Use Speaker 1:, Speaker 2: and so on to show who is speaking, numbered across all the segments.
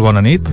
Speaker 1: molt bona nit.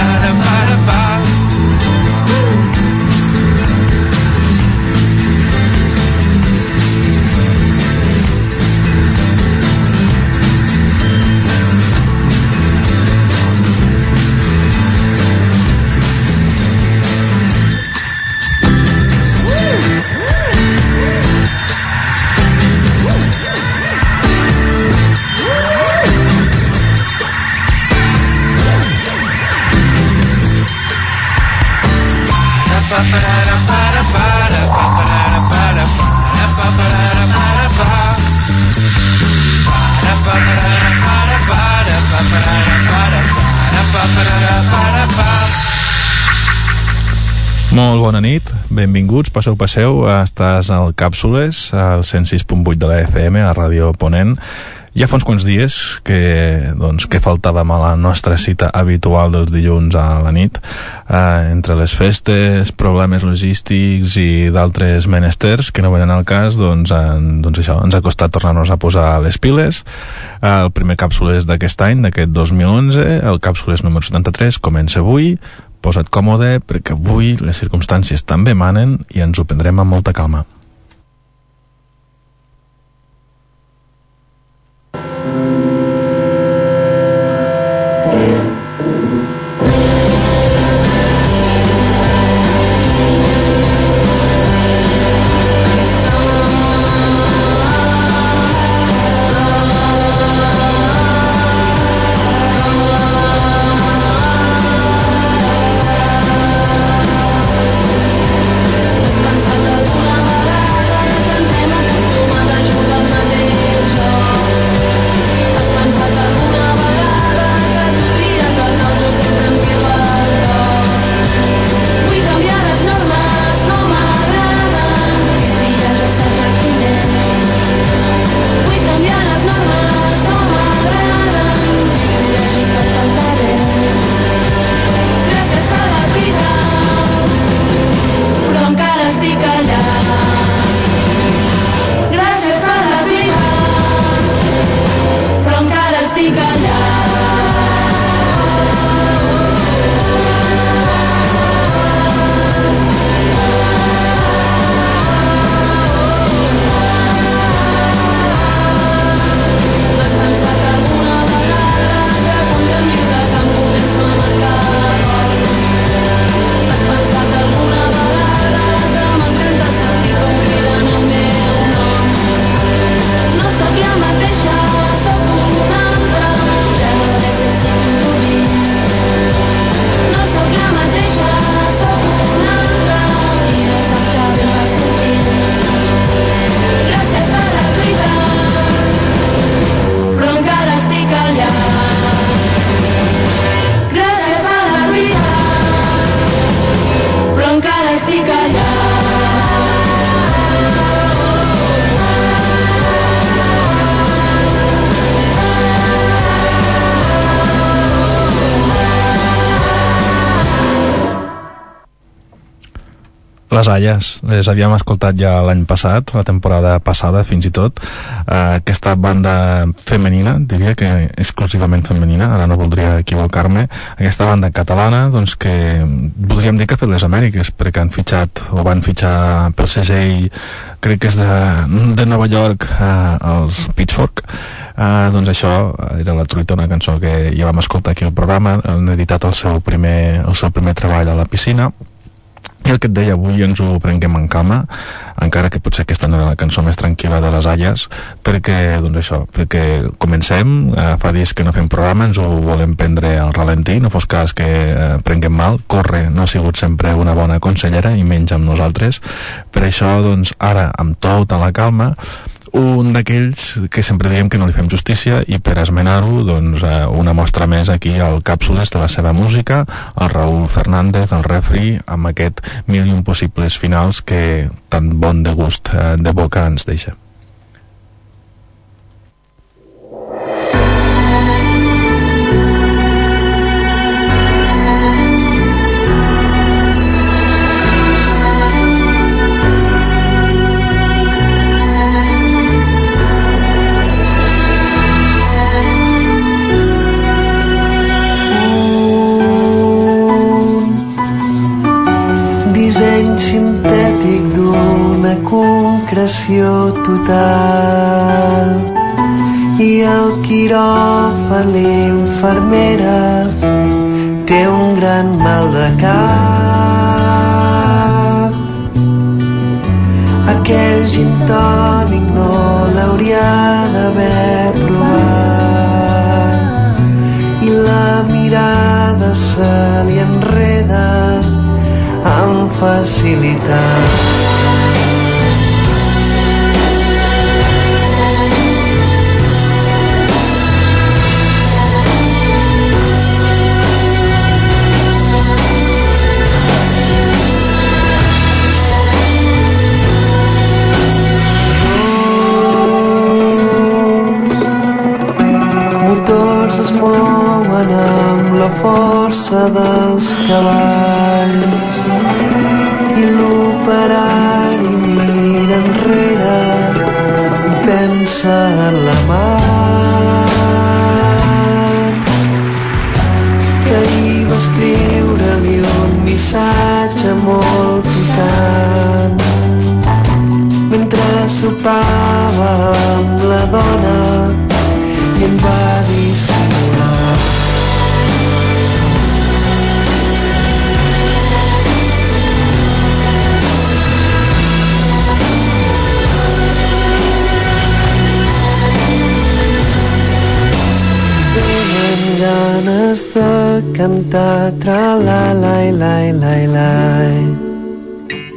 Speaker 1: ba da ba da ba Molt bona nit, benvinguts, passeu, passeu, estàs al Càpsules, al 106.8 de la FM, a Ràdio Ponent. Ja fa uns quants dies que, doncs, que faltàvem a la nostra cita habitual dels dilluns a la nit, eh, entre les festes, problemes logístics i d'altres menesters que no venen al cas, doncs, en, doncs això, ens ha costat tornar-nos a posar les piles. Eh, el primer càpsules d'aquest any, d'aquest 2011, el càpsules número 73, comença avui, posa't còmode perquè avui les circumstàncies també manen i ens ho prendrem amb molta calma. Les Alles, les havíem escoltat ja l'any passat, la temporada passada fins i tot, eh, aquesta banda femenina, diria que exclusivament femenina, ara no voldria equivocar-me, aquesta banda catalana, doncs que podríem dir que ha fet les Amèriques, perquè han fitxat, o van fitxar pel segell, crec que és de, de Nova York, eh, els Pitchfork, Uh, doncs això era la truita, una cançó que ja vam escoltar aquí al programa. Han editat el seu primer, el seu primer treball a la piscina. i el que et deia, avui ens ho prenguem en calma, encara que potser aquesta no era la cançó més tranquil·la de les Alles, perquè, doncs això, perquè comencem, eh, fa dies que no fem programa, ens ho volem prendre al ralentí, no fos cas que eh, prenguem mal, corre no ha sigut sempre una bona consellera, i menys amb nosaltres, per això, doncs, ara, amb tota la calma, un d'aquells que sempre diem que no li fem justícia i per esmenar-ho, doncs, uh, una mostra més aquí al Càpsules de la seva música, el Raúl Fernández, el refri, amb aquest mil i un possibles finals que tan bon de gust uh, de boca ens deixa.
Speaker 2: L'infermera té un gran mal de cap. Aquell gin tònic no l'hauria d'haver provat. I la mirada se li enreda amb facilitat força dels cavalls i l'operari mira enrere i pensa en la mà que ahir va escriure-li un missatge molt picant mentre sopava lai, lai, lai.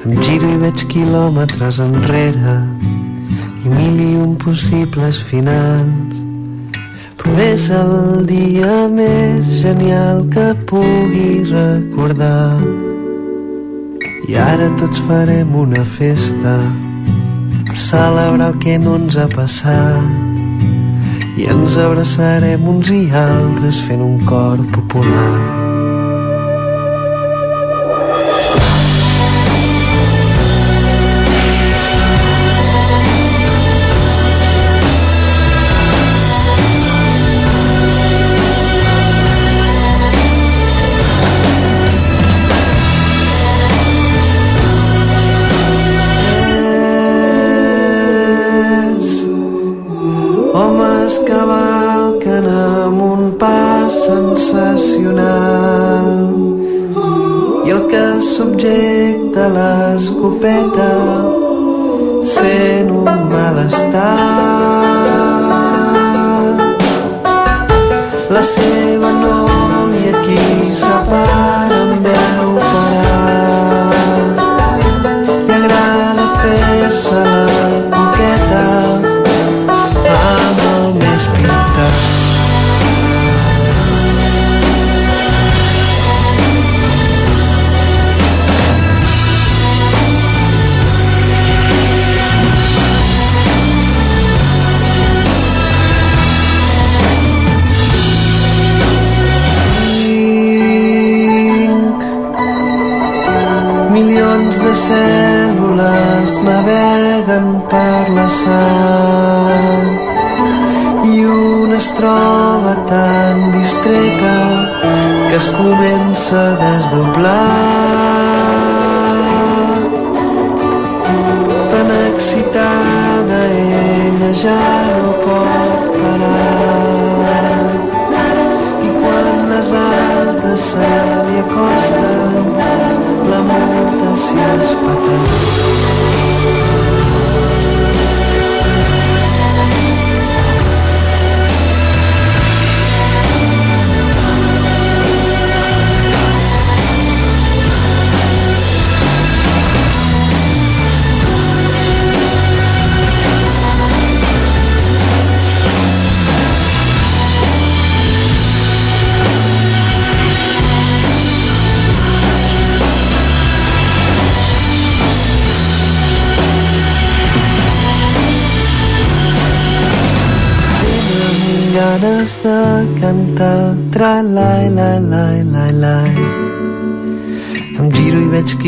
Speaker 2: Em giro i veig quilòmetres enrere i mil i un possibles finals. Però és el dia més genial que pugui recordar. I ara tots farem una festa per celebrar el que no ens ha passat i ens abraçarem uns i altres fent un cor popular.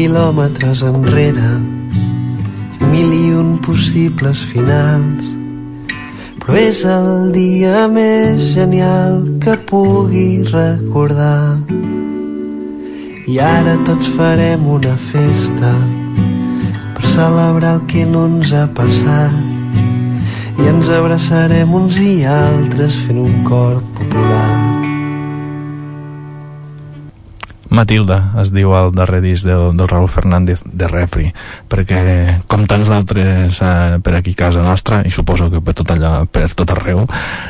Speaker 2: Quilòmetres enrere mil i un possibles finals. Però és el dia més genial que pugui recordar. I ara tots farem una festa per celebrar el que no ens ha passat. I ens abraçarem uns i altres fent un cor popular.
Speaker 1: Matilda es diu el darrer disc del, del Raúl Fernández de Refri perquè com tants d'altres eh, per aquí a casa nostra i suposo que per tot allà, per tot arreu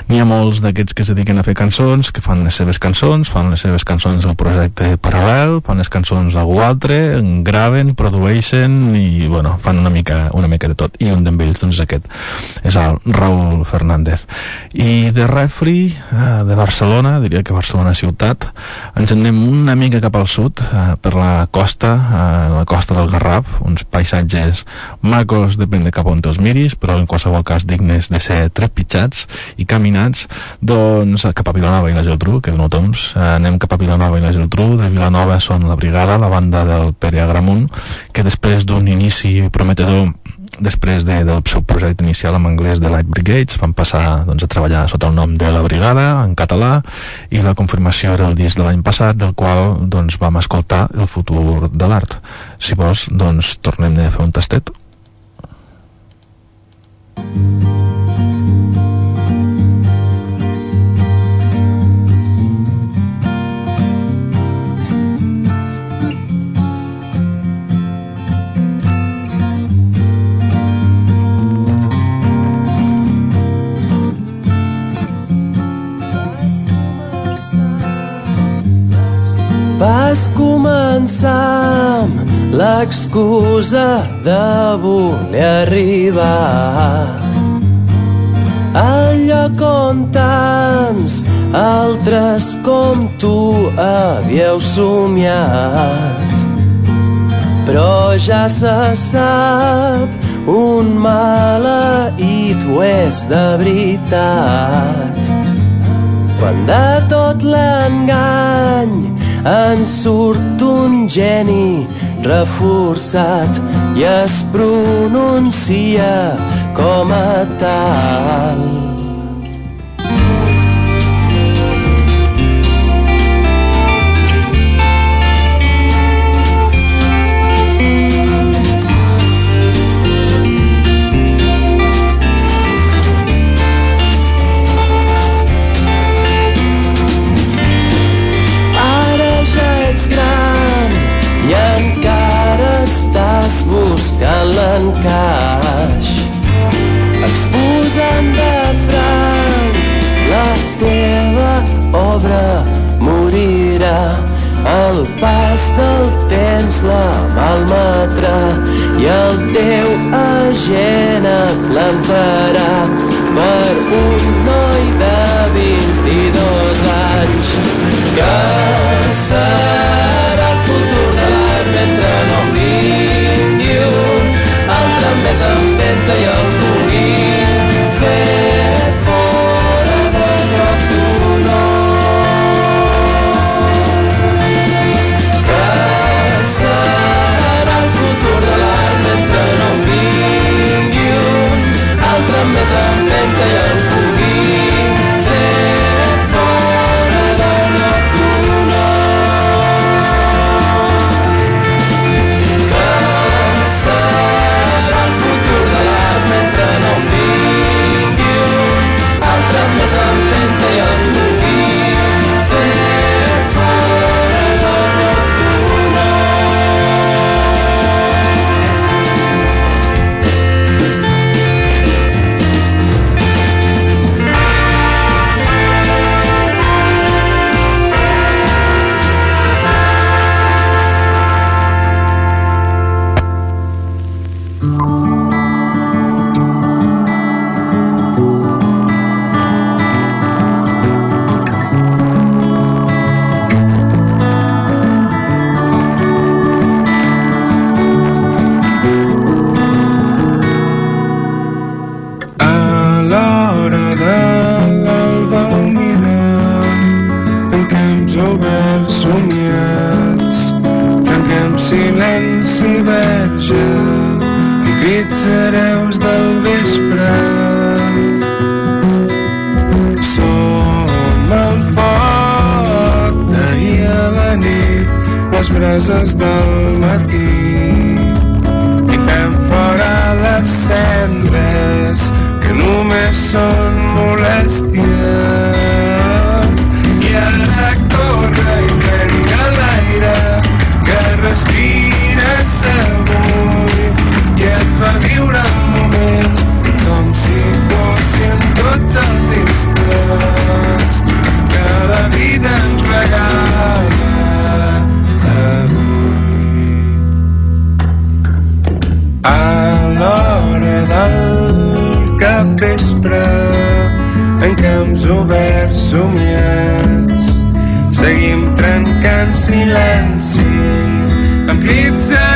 Speaker 1: n'hi ha molts d'aquests que es dediquen a fer cançons que fan les seves cançons, fan les seves cançons al projecte paral·lel, fan les cançons d'algú altre, graven, produeixen i bueno, fan una mica, una mica de tot. I un d'ells doncs aquest és el Raúl Fernández. I de Refri, eh, de Barcelona diria que Barcelona ciutat ens anem una mica cap al sud, eh, per la costa, eh, la costa del Garraf, uns paisatges macos, depèn de cap on te'ls miris, però en qualsevol cas dignes de ser trepitjats i caminats, doncs cap a Vilanova i la Geltrú, que no temps, eh, anem cap a Vilanova i la Geltrú, de Vilanova són la Brigada, la banda del Pere Agramunt, que després d'un inici prometedor després de, del seu projecte inicial en anglès de Light Brigades van passar doncs, a treballar sota el nom de la brigada en català i la confirmació era el disc de l'any passat del qual doncs, vam escoltar el futur de l'art. Si vols doncs tornem a fer un tastet
Speaker 3: Vas començar amb l'excusa de voler arribar al lloc on tants altres com tu havíeu somiat. Però ja se sap un maleït ho és de veritat. Quan de tot l'engany en surt un geni reforçat i es pronuncia com a tal. Buscant l'encaix. Exposant de franc la teva obra morirà el pas del temps la malmetrà i el teu agent plantarà per un noi de 22 anys que serà més empenta i el pugui fer fora de lloc que serà el futur de l'art mentre no vingui un altre més empenta i el
Speaker 4: silenci. Amb crits hereus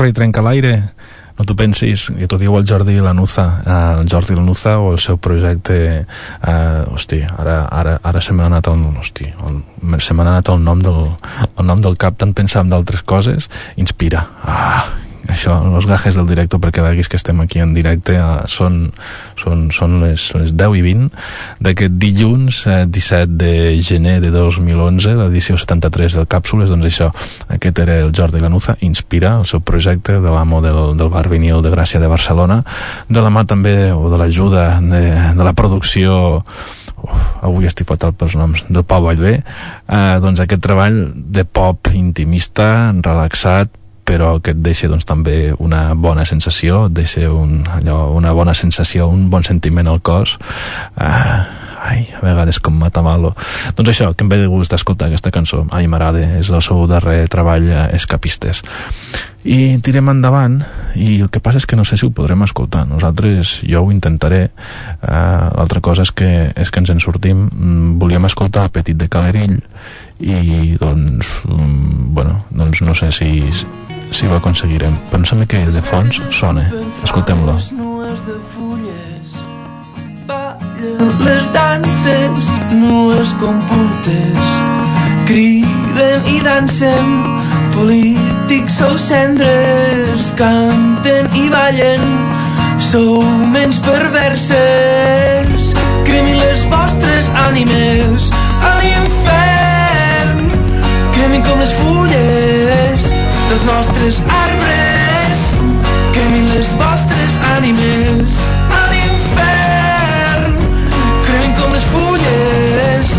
Speaker 4: Corre i trenca l'aire.
Speaker 1: No t'ho pensis, i t'ho diu el Jordi Lanuza, eh, el Jordi Lanuza o el seu projecte... Eh, hosti, ara, ara, ara se m'ha anat el... Hosti, el, se m'ha anat el nom del, el nom del cap, tant pensar en d'altres coses. Inspira. Ah, això, els gajes del directe, perquè veguis que estem aquí en directe, eh, són, són, són les, les 10 i 20 d'aquest dilluns, eh, 17 de gener de 2011, l'edició 73 del Càpsules, doncs això, aquest era el Jordi Lanuza, Inspira, el seu projecte de l'amo del, del bar vinil de Gràcia de Barcelona, de la mà també, o de l'ajuda de, de la producció Uf, avui estic fatal pels noms del Pau Vallvé eh, doncs aquest treball de pop intimista, relaxat però que et deixa doncs, també una bona sensació, et deixa un, allò, una bona sensació, un bon sentiment al cos. Ah, ai, a vegades com mata malo. Doncs això, que em ve de gust d'escoltar aquesta cançó. Ai, m'agrada, és el seu darrer treball eh, Escapistes. I tirem endavant, i el que passa és que no sé si ho podrem escoltar. Nosaltres, jo ho intentaré. Uh, L'altra cosa és que, és que ens en sortim. Mm, volíem escoltar Petit de Calerill, i doncs, mm, bueno, doncs no sé si, si ho aconseguirem. Sembla que de fons sona. Escoltem-lo.
Speaker 5: Les danses nues com puntes criden i dansen polítics sou cendres. Canten i ballen sou ments perverses. Cremin les vostres ànimes a l'infern. Cremin com les fulles dels nostres arbres. Cremin les vostres ànimes fulles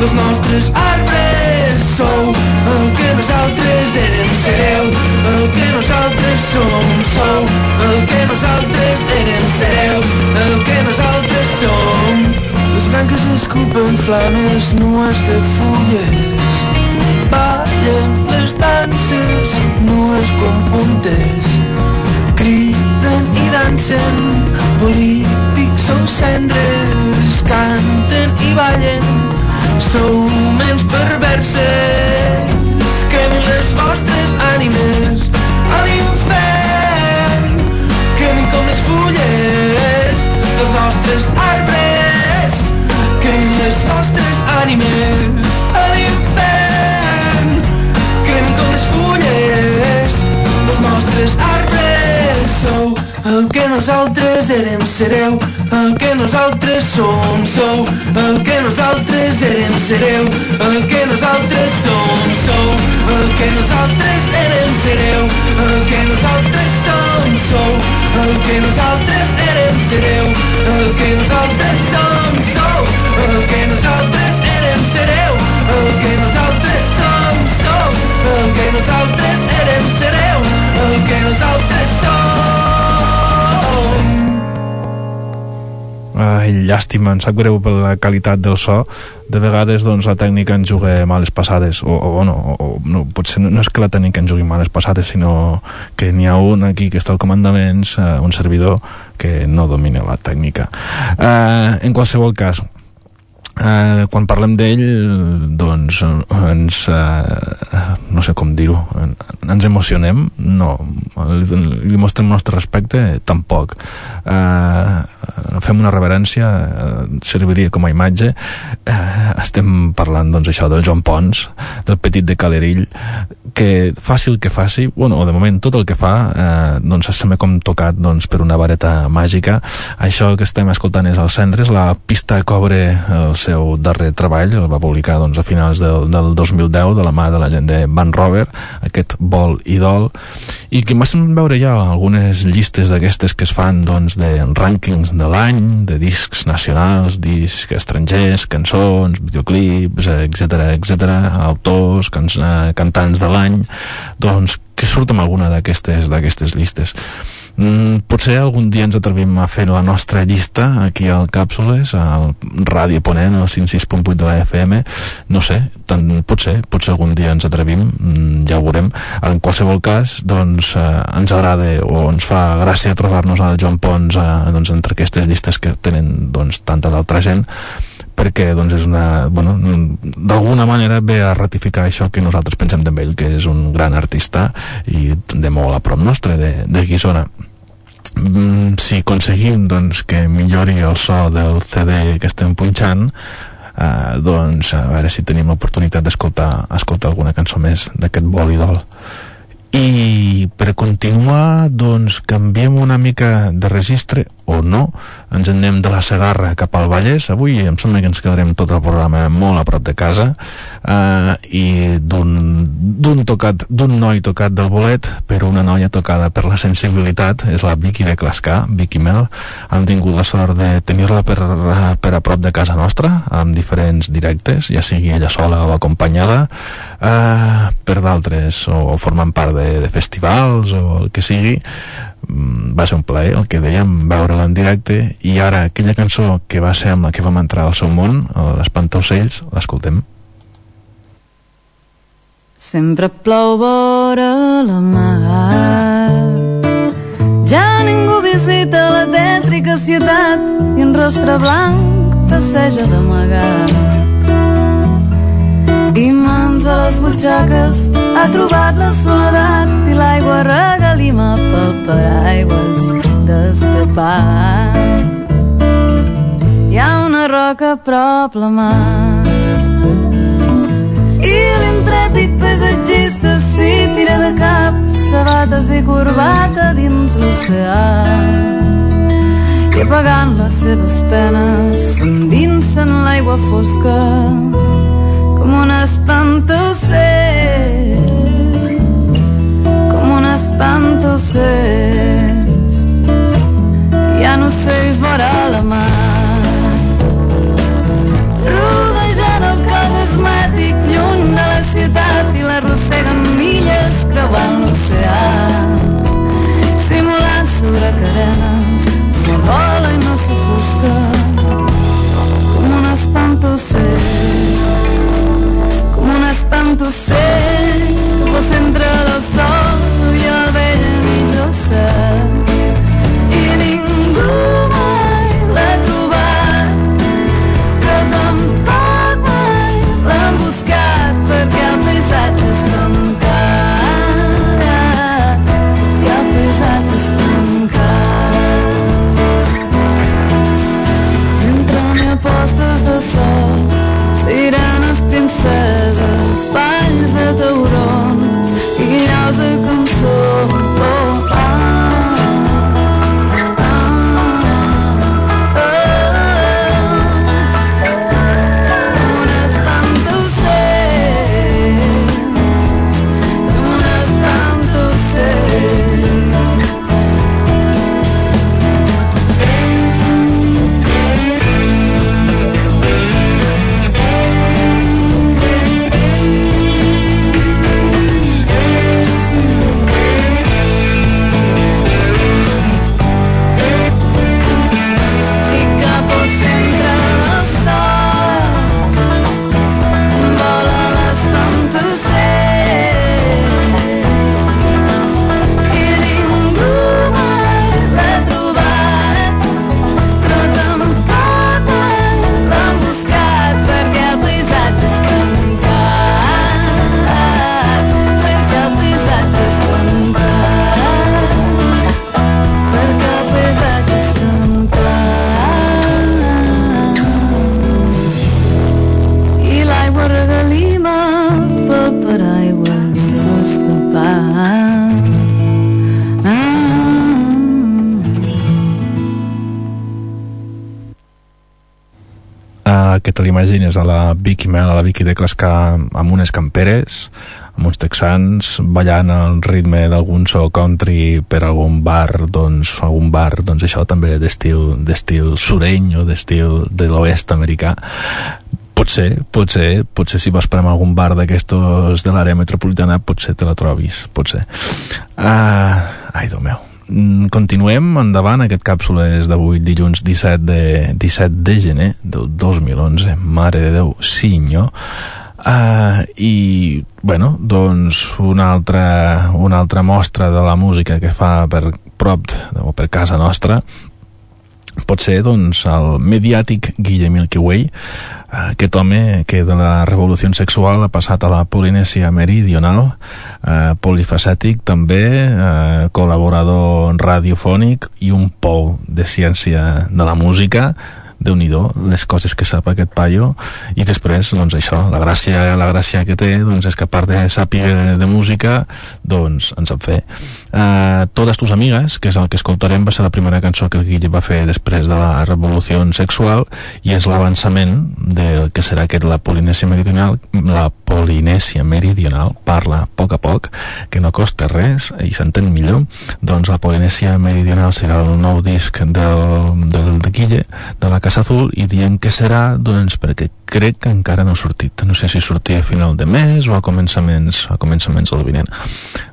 Speaker 5: dels nostres arbres. Sou el que nosaltres érem sereu el que nosaltres som. Sou el que nosaltres érem sereu el que nosaltres som. Les branques escupen flames nues de fulles. Ballen les danses nues com puntes dansen, polítics sou cendres, canten i ballen, sou menys perverses, que les vostres ànimes a l'infern, cremen com les fulles dels nostres arbres, cremen les vostres ànimes a l'infern, cremen com les fulles dels nostres arbres,
Speaker 3: nosaltres érem sereu, el que nosaltres som sou, el que nosaltres érem sereu, el que nosaltres som sou, el que nosaltres érem sereu, el que nosaltres som sou, el que nosaltres érem sereu, el que nosaltres som sou, el que nosaltres érem sereu, el que nosaltres som sou, el que nosaltres érem sereu, el que nosaltres
Speaker 1: Ai, llàstima, em sap greu per la qualitat del so. De vegades, doncs, la tècnica ens juga males passades, o, o, no, o, no, potser no, és que la tècnica ens jugui males passades, sinó que n'hi ha un aquí que està al comandaments, eh, un servidor que no domina la tècnica. Eh, en qualsevol cas, Uh, quan parlem d'ell doncs ens uh, no sé com dir-ho ens emocionem? no li, mostrem el nostre respecte? tampoc uh, fem una reverència uh, serviria com a imatge uh, estem parlant doncs això del Joan Pons del petit de Calerill que faci el que faci bueno, de moment tot el que fa eh, doncs sembla com tocat doncs, per una vareta màgica això que estem escoltant és el Cendres la pista cobre el seu darrer treball, el va publicar doncs, a finals del, del 2010 de la mà de la gent de Van Rover, aquest vol i i que m'ha semblat veure ja algunes llistes d'aquestes que es fan doncs, de rànquings de l'any, de discs nacionals, discs estrangers, cançons, videoclips, etc etc, autors, can cantants de l'any, doncs que surt amb alguna d'aquestes llistes. Mm, potser algun dia ens atrevim a fer la nostra llista aquí al Càpsules, al Ràdio Ponent, al 106.8 de la FM, no sé, tant, potser, potser algun dia ens atrevim, mm, ja ho veurem. En qualsevol cas, doncs, eh, ens agrada o ens fa gràcia trobar-nos al Joan Pons eh, doncs, entre aquestes llistes que tenen doncs, tanta d'altra gent, perquè doncs, és una, bueno, d'alguna manera ve a ratificar això que nosaltres pensem d'ell, que és un gran artista i de molt a prop nostre, de, de Guissona mm, si aconseguim doncs, que millori el so del CD que estem punxant eh, doncs a veure si tenim l'oportunitat d'escoltar escoltar alguna cançó més d'aquest vol i dol. I per continuar doncs canviem una mica de registre o no, ens anem de la Segarra cap al Vallès, avui em sembla que ens quedarem tot el programa molt a prop de casa eh, i d'un tocat d'un noi tocat del bolet per una noia tocada per la sensibilitat. És la Vicky de Clascar, Vicky Mel hem tingut la sort de tenir-la per, per a prop de casa nostra amb diferents directes, ja sigui ella sola o acompanyada eh, per d'altres o, o formant part de, de festivals o el que sigui va ser un plaer el que dèiem veure'la en directe. I ara aquella cançó que va ser amb la que vam entrar al seu món l'Espantaocells, l'escoltem.
Speaker 6: Sempre plou vora la mar. Ja ningú visita la tètrica ciutat i en rostre blanc passeja d'amagat a les butxaques ha trobat la soledat i l'aigua regalima pel paraigües destapat. Hi ha una roca a prop la mar i l'intrèpid paisatgista s'hi tira de cap sabates i corbata dins l'oceà i apagant les seves penes s'endinsa en l'aigua fosca com un espantocell com un espantocell hi ha ocells vora la mar rodejant el cos esmàtic lluny de la ciutat i l'arrosseguen milles creuant l'oceà. Simulant sobre cadenes no vola i no s'ofusca tanto ser al centre del sol i a vella mig
Speaker 1: te l'imagines a la Vicky Mel, a la Vicky de Clascar amb unes camperes, amb uns texans ballant al ritme d'algun so country per algun bar, doncs, algun bar, doncs això també d'estil d'estil sureny o d'estil de l'oest americà. Potser, potser, potser si vas per algun bar d'aquestos de l'àrea metropolitana potser te la trobis, potser. Uh, ai, Déu meu continuem endavant, aquest càpsula és d'avui dilluns 17 de, 17 de gener del 2011 mare de Déu, senyor. Uh, i bueno, doncs una altra, una altra mostra de la música que fa per prop o per casa nostra pot ser doncs, el mediàtic Guille Milky Way, aquest home que de la revolució sexual ha passat a la Polinèsia meridional, eh, polifacètic també, eh, col·laborador radiofònic i un pou de ciència de la música, déu nhi les coses que sap aquest paio. I després, doncs això, la gràcia la gràcia que té, doncs és que a part de sàpiga de música, doncs en sap fer. Uh, Totes tus amigues que és el que escoltarem, va ser la primera cançó que el Guille va fer després de la revolució sexual i és l'avançament del que serà aquest la Polinèsia Meridional la Polinèsia Meridional parla a poc a poc, que no costa res i s'entén millor, doncs la Polinèsia Meridional serà el nou disc del, del de Guille, de la Casa Azul i dient que serà doncs perquè crec que encara no ha sortit no sé si sortia a final de mes o a començaments, a començaments del vinent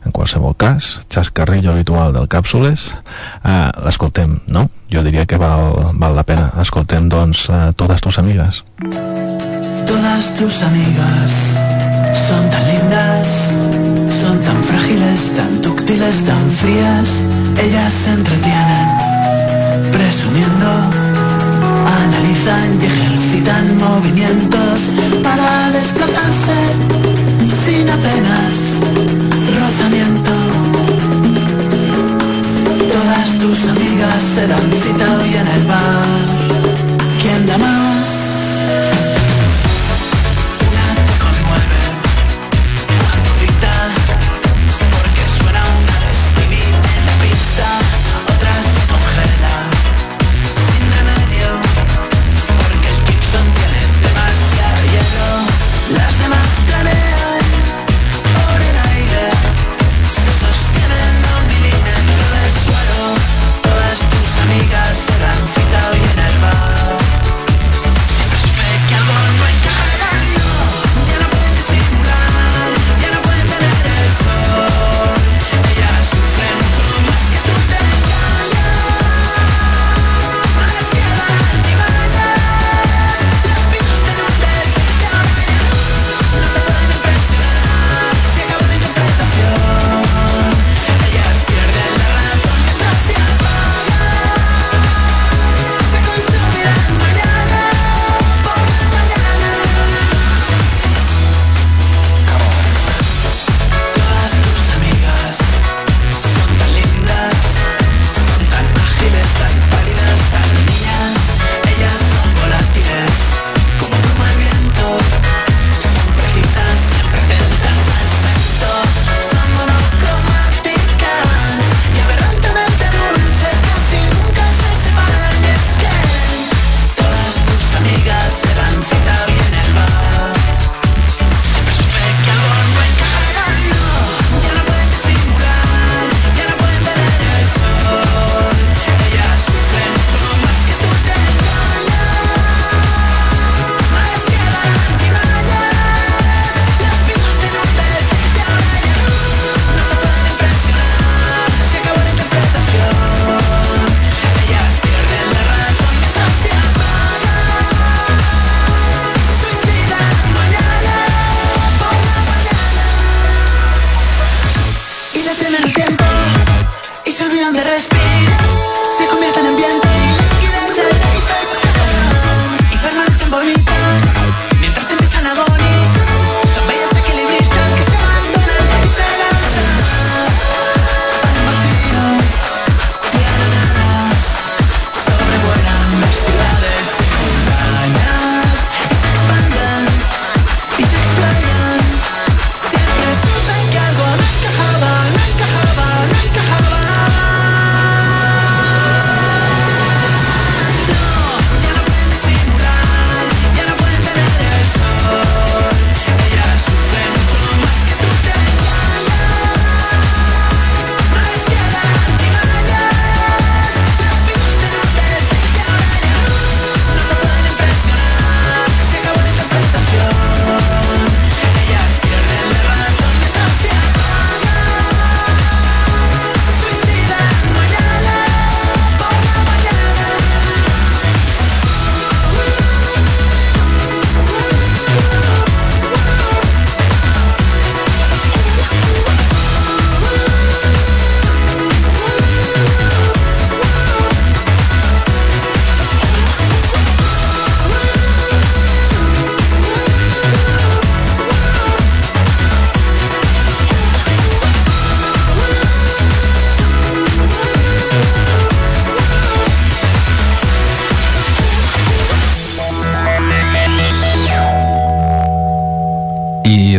Speaker 1: en qualsevol cas, xascarrillo habitual del Càpsules uh, l'escoltem, no? Jo diria que val, val la pena escoltem doncs uh, totes tus amigues
Speaker 7: Todas tus amigas son tan lindas, son tan frágiles, tan dúctiles, tan frías. Ellas se entretienen presumiendo y ejercitan movimientos para desplazarse sin apenas rozamiento. Todas tus amigas se dan cita hoy en el bar.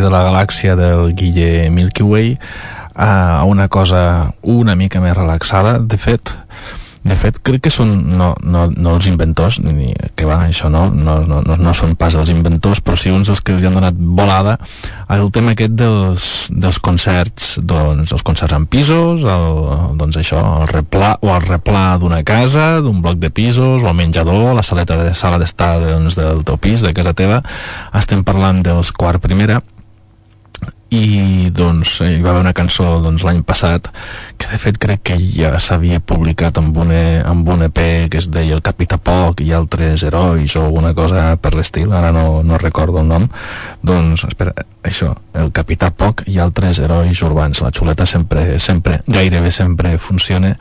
Speaker 7: De la
Speaker 1: galàxia del Guille Milky Way a una cosa una mica més relaxada. De fet, de fet, crec que són no, no, no els inventors, ni que va, això no, no, no, no, són pas els inventors, però sí uns dels que li han donat volada al tema aquest dels, dels concerts, doncs, els concerts en pisos, el, doncs això, el replà, o el replà d'una casa, d'un bloc de pisos, o el menjador, la saleta de sala d'estar doncs, del teu pis, de casa teva. Estem parlant dels quart primera, i doncs hi va haver una cançó doncs, l'any passat que de fet crec que ja s'havia publicat amb un, e, amb un EP que es deia El Capità Poc i altres herois o alguna cosa per l'estil, ara no, no recordo el nom. Doncs espera, això, El Capità Poc i altres herois urbans, la xuleta sempre, sempre gairebé sempre funciona.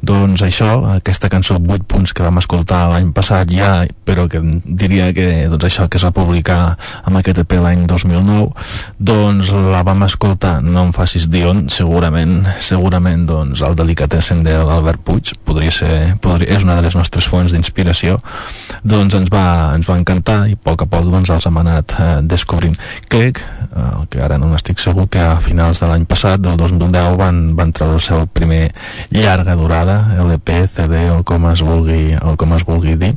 Speaker 1: Doncs això, aquesta cançó 8 punts que vam escoltar l'any passat ja però que diria que doncs això que es va publicar amb aquest EP l'any 2009 doncs la vam escoltar No em facis dir on, segurament, segurament doncs, el delicatessen de l'Albert Puig podria ser, podria, és una de les nostres fonts d'inspiració doncs ens va, ens va encantar i a poc a poc doncs, els hem anat eh, descobrint. Crec, eh, que ara no n'estic segur que a finals de l'any passat del 2010 van, van treure el seu primer llarga durada LP, CD o com es vulgui, o com es vulgui dir.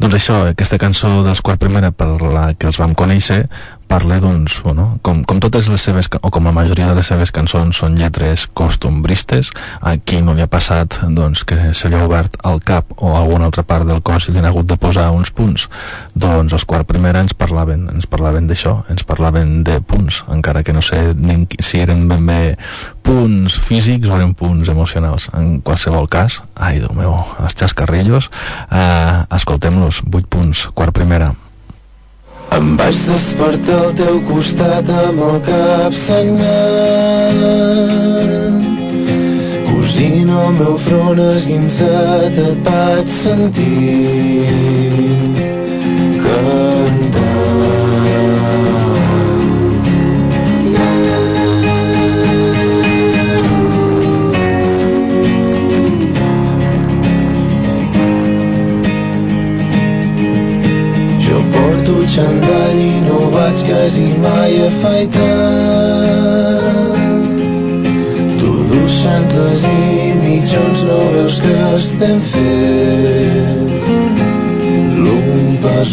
Speaker 1: Doncs això, aquesta cançó dels Quart Primera per la que els vam conèixer parla, doncs, bueno, com, com totes les seves, o com la majoria de les seves cançons són lletres costumbristes, aquí no li ha passat, doncs, que se li ha obert al cap o a alguna altra part del cos i li han hagut de posar uns punts. Doncs els quart primera ens parlaven, ens parlaven d'això, ens parlaven de punts, encara que no sé si eren ben bé punts físics o eren punts emocionals. En qualsevol cas, ai, Déu meu, els xascarrillos, eh, escoltem-los, 8 punts, quart primera.
Speaker 2: Em vaig despertar al teu costat amb el cap sagnant Cosint el meu front esguinçat et vaig sentir xandall i no vaig quasi mai afaitar. Tu dus xancles i mitjons no veus que estem fets l'un per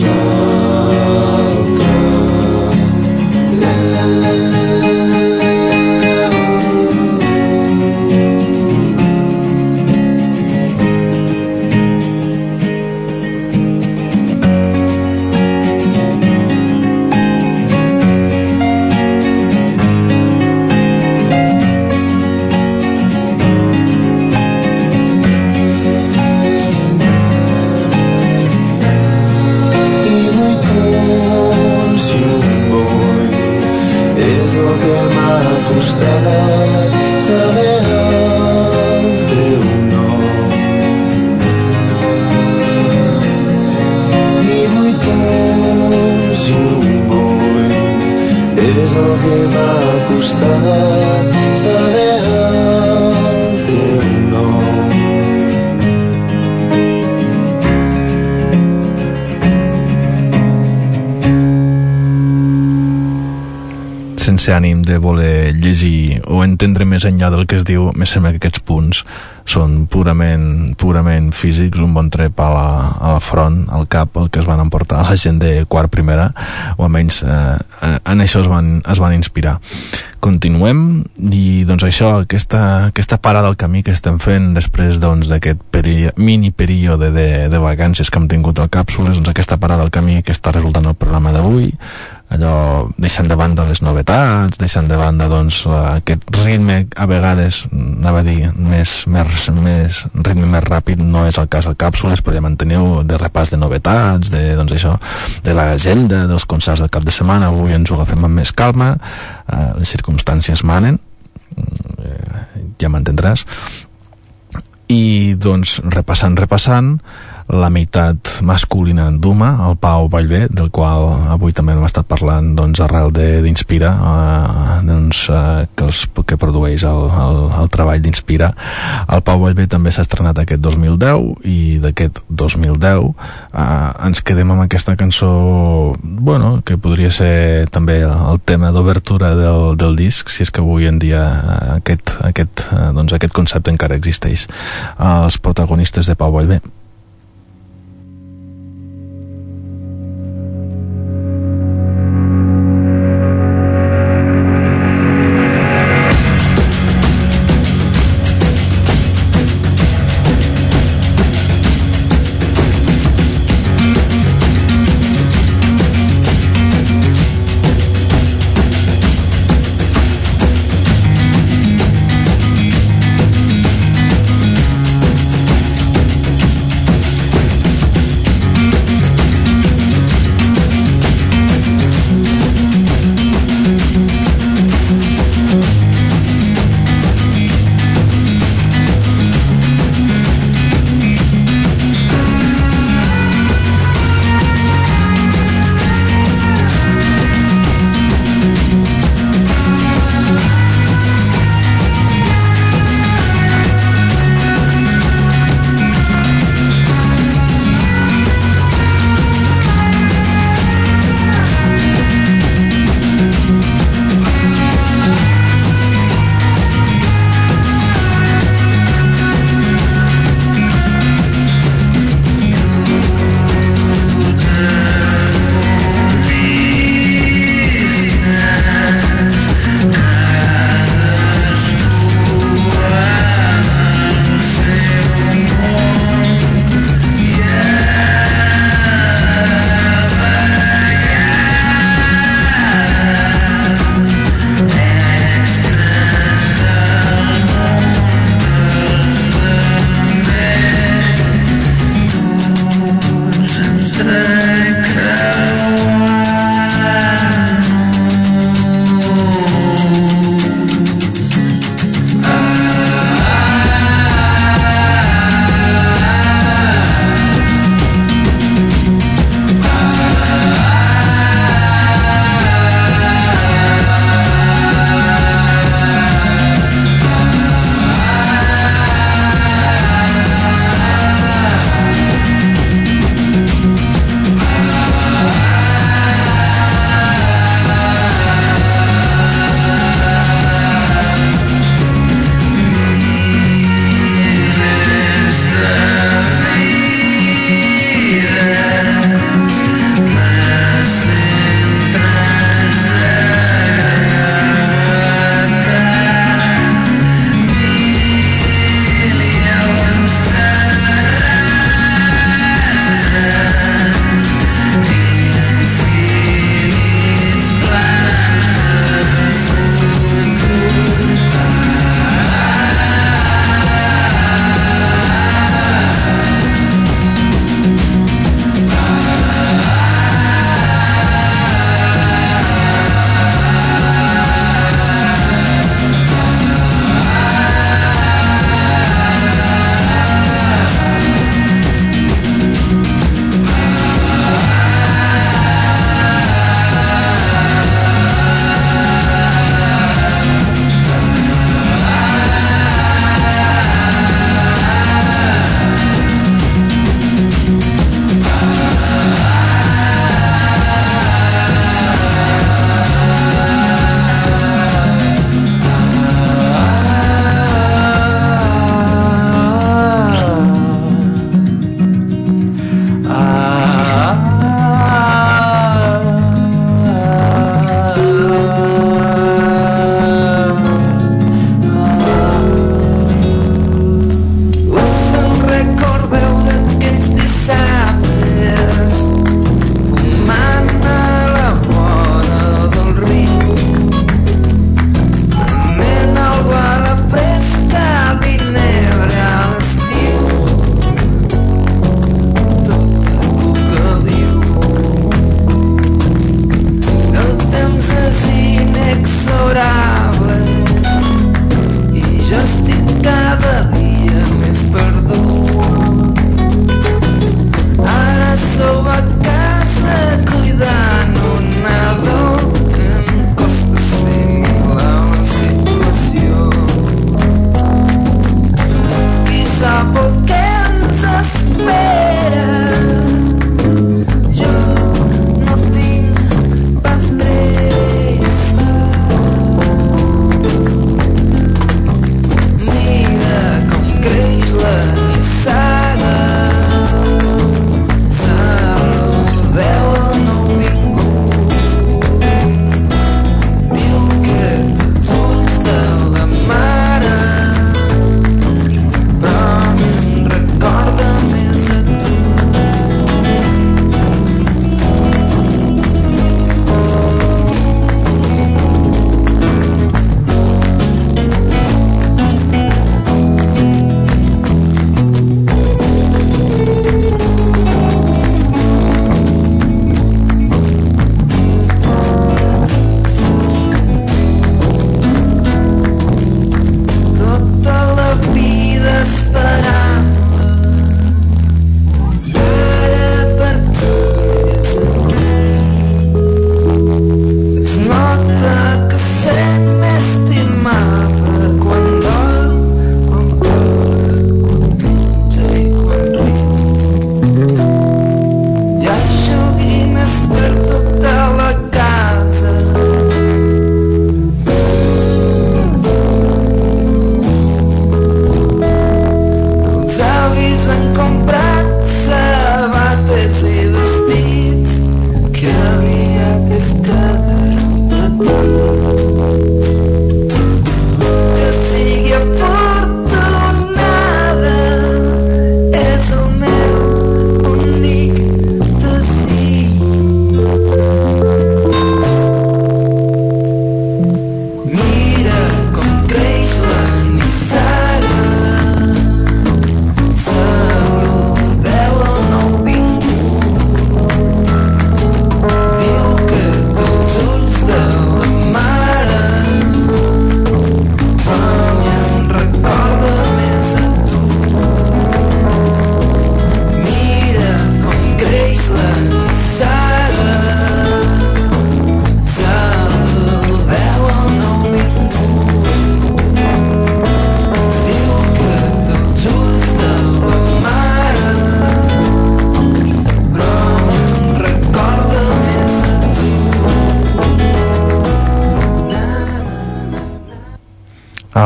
Speaker 1: ànim de voler llegir o entendre més enllà del que es diu, me sembla que aquests punts són purament, purament físics, un bon trep a la, a la front, al cap, el que es van emportar la gent de quart primera, o almenys eh, en això es van, es van inspirar. Continuem, i doncs això, aquesta, aquesta parada al camí que estem fent després doncs, d'aquest peri mini període de, de vacances que hem tingut al Càpsules, doncs aquesta parada al camí que està resultant el programa d'avui, allò deixant de banda les novetats, deixant de banda doncs, aquest ritme a vegades, anava a dir, més, més, més ritme més ràpid no és el cas del Càpsules, però ja manteniu de repàs de novetats, de, doncs això, de l'agenda, dels concerts del cap de setmana, avui ens ho agafem amb més calma, eh, les circumstàncies manen, eh, ja m'entendràs, i doncs repassant, repassant, la meitat masculina d'Uma, el Pau Vallvé, del qual avui també hem estat parlant doncs, arrel d'Inspira, eh, doncs, eh, que, els, que produeix el, el, el treball d'Inspira. El Pau Vallvé també s'ha estrenat aquest 2010 i d'aquest 2010 eh, ens quedem amb aquesta cançó bueno, que podria ser també el tema d'obertura del, del disc, si és que avui en dia aquest, aquest, eh, doncs aquest concepte encara existeix. Els protagonistes de Pau Vallvé.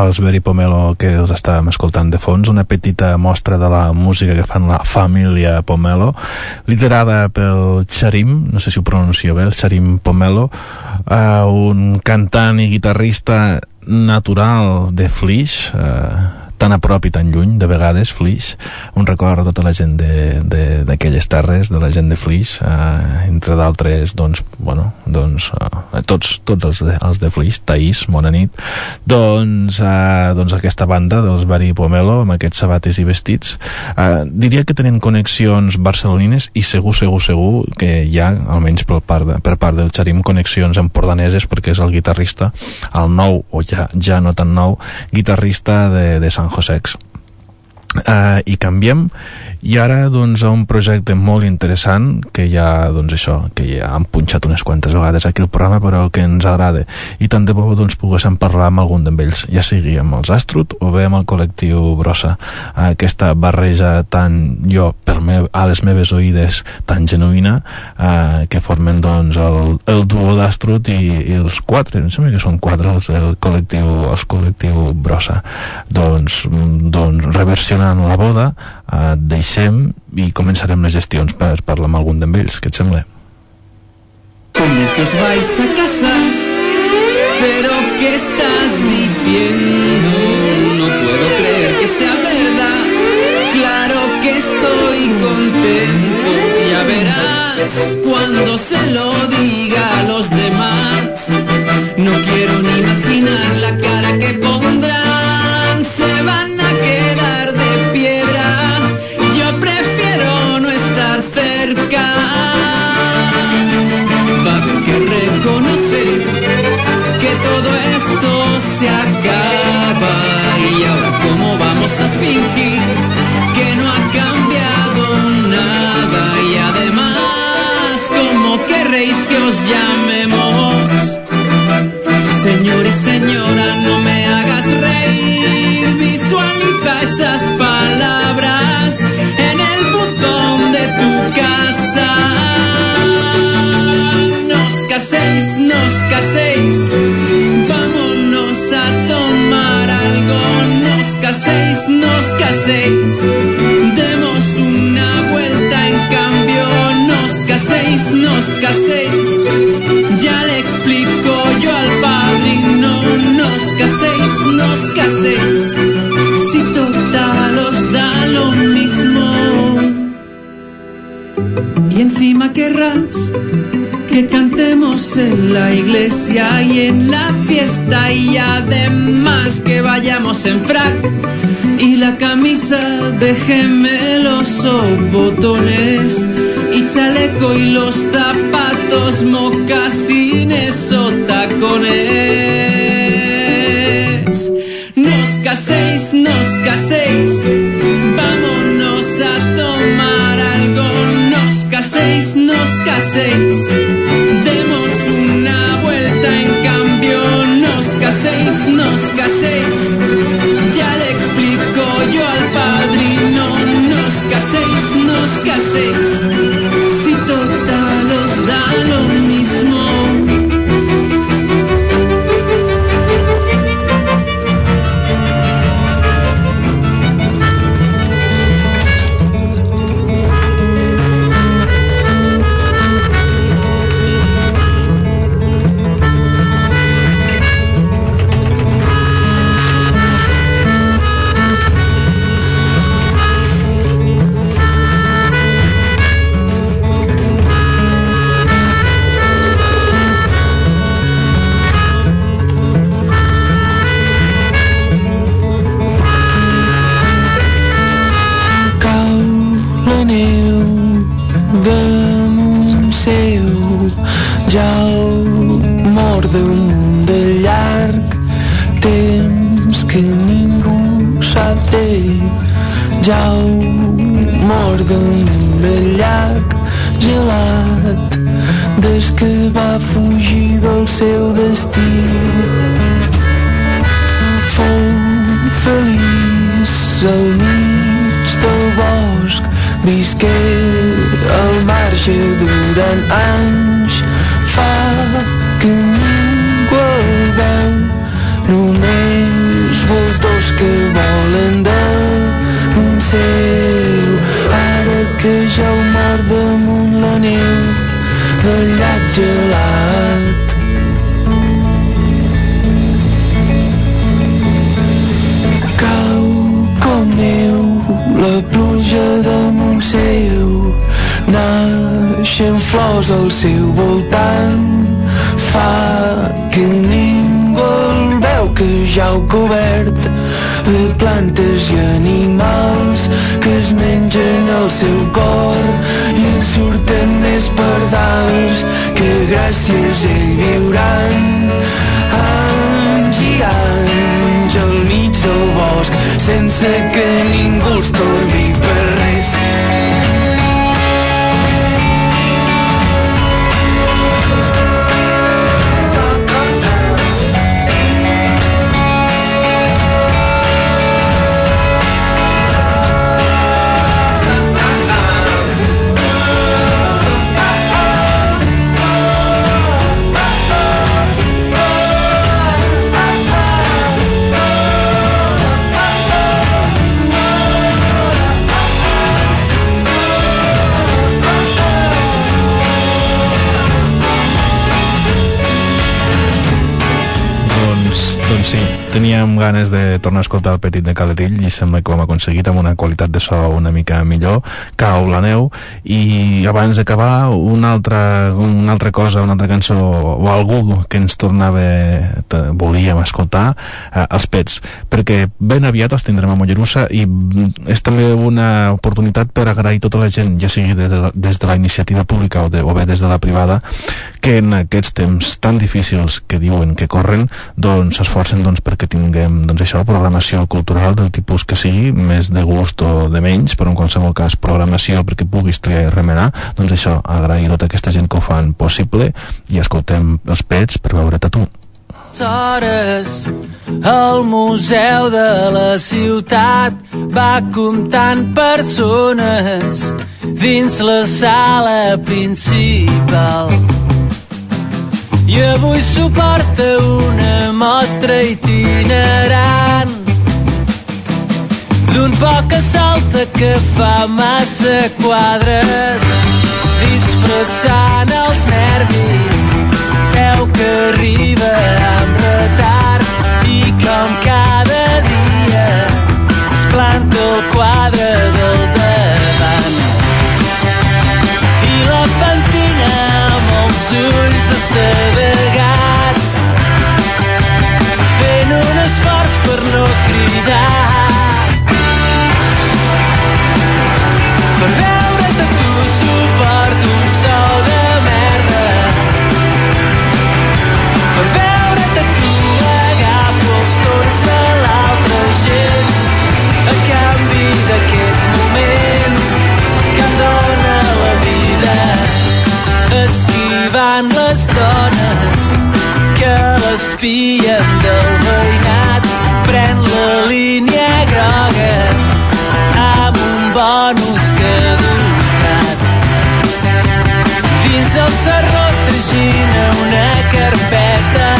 Speaker 1: Als Beri Pomelo que us estàvem escoltant de fons, una petita mostra de la música que fan la família Pomelo, liderada pel Charim, no sé si ho pronuncio bé, el Charim Pomelo, eh, un cantant i guitarrista natural de Flix, eh, tan a prop i tan lluny, de vegades, Flix, un record a tota la gent d'aquelles terres, de la gent de Flix, eh, entre d'altres, doncs, bueno, doncs, eh, tots, tots els de, els de Flix, Taís, bona nit, doncs, eh, doncs aquesta banda dels Bari Pomelo, amb aquests sabates i vestits, eh, diria que tenen connexions barcelonines i segur, segur, segur que hi ha, almenys per part, de, per part del Xarim, connexions empordaneses perquè és el guitarrista, el nou, o ja, ja no tan nou, guitarrista de, de Sant José Uh, i canviem. I ara doncs a un projecte molt interessant que ja doncs això que ja han punxat unes quantes vegades aquí el programa però que ens agrada. I tant de bo doncs poguéssim parlar amb algun d'ells ja sigui amb els Astrut o bé amb el col·lectiu Brossa. Aquesta barreja tan jo per me, a les meves oïdes tan genuïna uh, que formen doncs el, el duo d'Astrut i, i els quatre, em sembla que són quatre els, el col·lectiu, els col·lectiu Brossa. Doncs, doncs reversionant la boda eh, deixem i començarem les gestions per parlar amb algun d'ells, què et sembla?
Speaker 8: ¿Cómo que os vais a casar? ¿Pero qué estás diciendo? No puedo creer que sea verdad. Claro que estoy contento. Ya verás cuando se lo diga a los demás. No quiero ni imaginar la cara que pondrán. Caséis, nos caséis. Vámonos a tomar algo. Nos caséis, nos caséis. Demos una vuelta en cambio. Nos caséis, nos caséis. Ya le explico yo al padrino. Nos caséis, nos caséis. Si total os da lo mismo. Y encima querrás que cantemos en la iglesia y en la fiesta y además que vayamos en frac y la camisa de o botones y chaleco y los zapatos mocasines o tacones. Nos caséis, nos caséis, vámonos a tomar algo. Nos caséis, nos caséis, exist que durant anys fa que ningú el veu. només
Speaker 9: voltors que volen damunt seu ara que ja ho mort damunt la neu del llac gelat la pluja damunt seu nau
Speaker 3: creixen flors al seu voltant. Fa que ningú el veu que ja ho cobert de plantes i animals que es mengen el seu cor i en surten més pardals que gràcies a ell viuran. Anys i anys al mig del bosc sense que ningú els torbi
Speaker 1: teníem ganes de tornar a escoltar el Petit de Calerill i sembla que ho hem aconseguit amb una qualitat de so una mica millor. Cau la neu i abans d'acabar una altra, una altra cosa, una altra cançó o algú que ens tornava volíem escoltar eh, els Pets, perquè ben aviat els tindrem a Mollerussa i és també una oportunitat per agrair tota la gent, ja sigui des de la, des de la iniciativa pública o, de, o bé des de la privada, que en aquests temps tan difícils que diuen que corren, doncs s'esforcen doncs, perquè tinguem doncs, això, programació cultural del tipus que sigui, més de gust o de menys, però en qualsevol cas programació perquè puguis triar i remenar, doncs això, agrair tota aquesta gent que ho fan possible i escoltem els pets per veure't a tu.
Speaker 3: hores el museu de la ciutat va comptant persones dins la sala principal i avui suporta una mostra itinerant. D'un poc que salta que fa massa quadres. Disfressant els nervis veu que arriba amb retard. I com cada dia es planta el quadre ulls assedegats fent un esforç per no cridar les dones que l'espien del veïnat. Pren la línia groga amb un bonus caducat dins el serró tragina una carpeta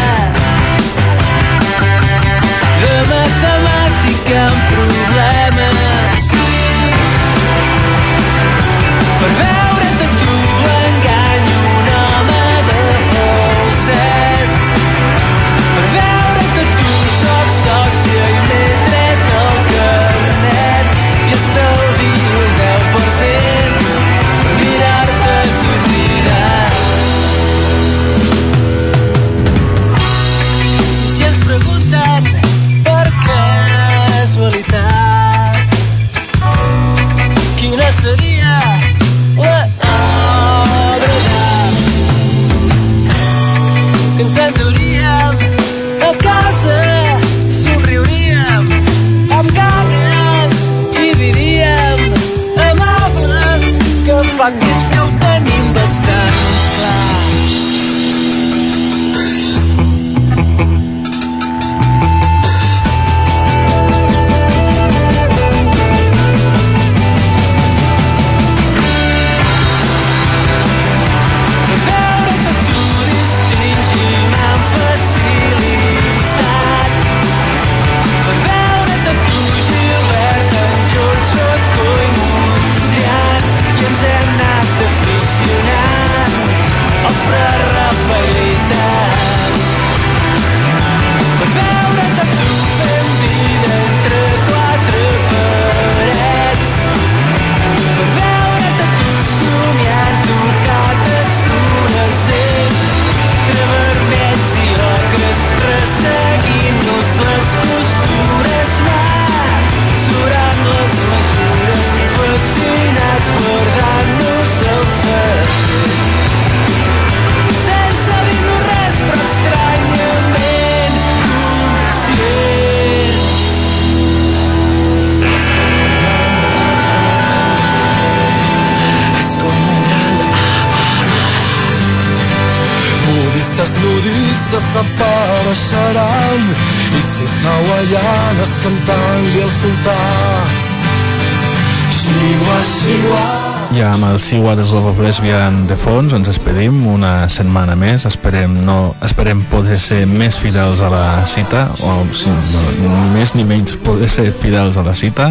Speaker 1: See What is Love of Lesbian de fons ens despedim una setmana més. Esperem, no, esperem poder ser més fidels a la cita o si, no, ni més ni menys poder ser fidels a la cita.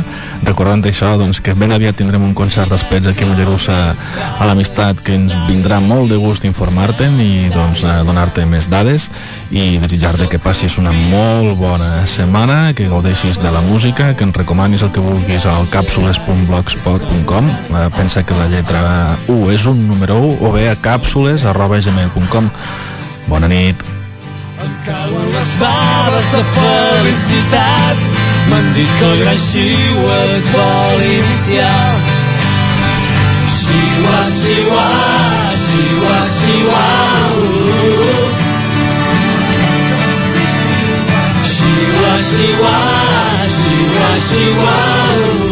Speaker 1: Recordant això doncs, que ben aviat tindrem un concert dels Pets aquí a Mollerussa a l'amistat que ens vindrà molt de gust informar-te'n i doncs, donar-te més dades i desitjar-te que passis una molt bona setmana que gaudeixis de la música que ens recomanis el que vulguis al càpsules.blogspot.com eh, pensa que la lletra uh, és un número 1 o bé a càpsules arroba gmail.com Bona nit.
Speaker 3: Em cauen les faves de felicitat. M'han dit que el gran xiua et vol iniciar. Xiua, xiua, xiua, xiua uh, uh. Xiua, xiua, xiua, xiua uh.